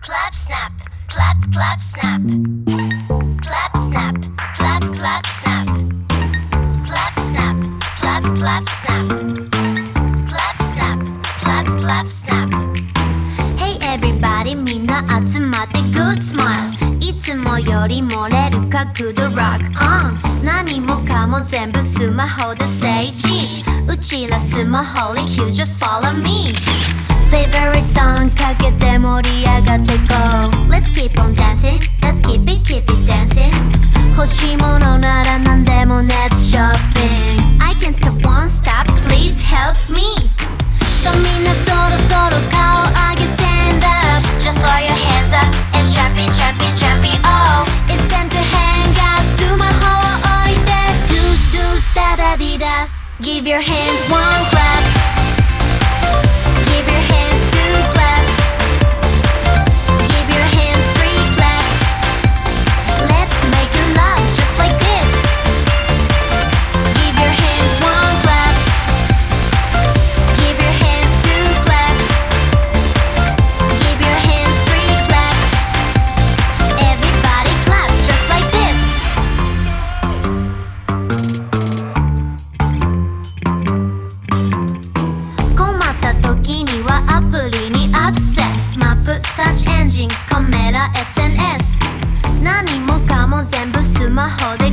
clap, snap, clap, clap, snap. Clap, snap, clap, clap, snap. Clap, snap, clap, clap, snap. Clap, snap, clap, clap, snap. Hey everybody みんな集まって Good smile いつもより漏れる角度 Rock on 何もかも全部スマホで Say cheese うちらスマホリ You just follow me Favorite song かけて盛り上がって Go Let's keep on dancing Let's keep it keep it dancing 欲しいものなら何でも Net shopping I can't stop won't stop Please help me So みんなそろそろ顔上げ Stand up Just throw your hands up and jumping, jumping, jumping. Oh, It's time to hang out スマホを置いて Do do da da di da Give your hands one clap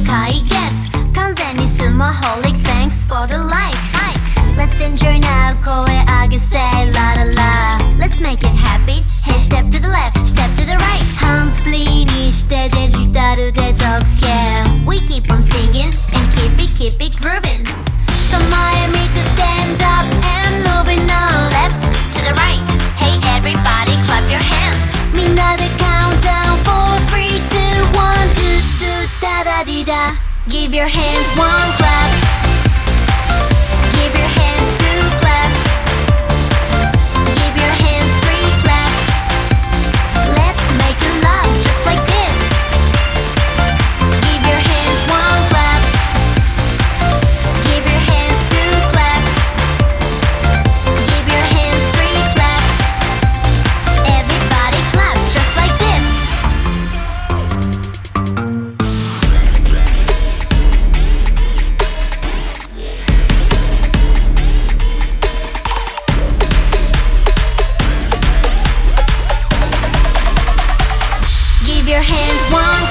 Kai gets. Thanks for the like. Let's enjoy Give your hands one clap your hands. One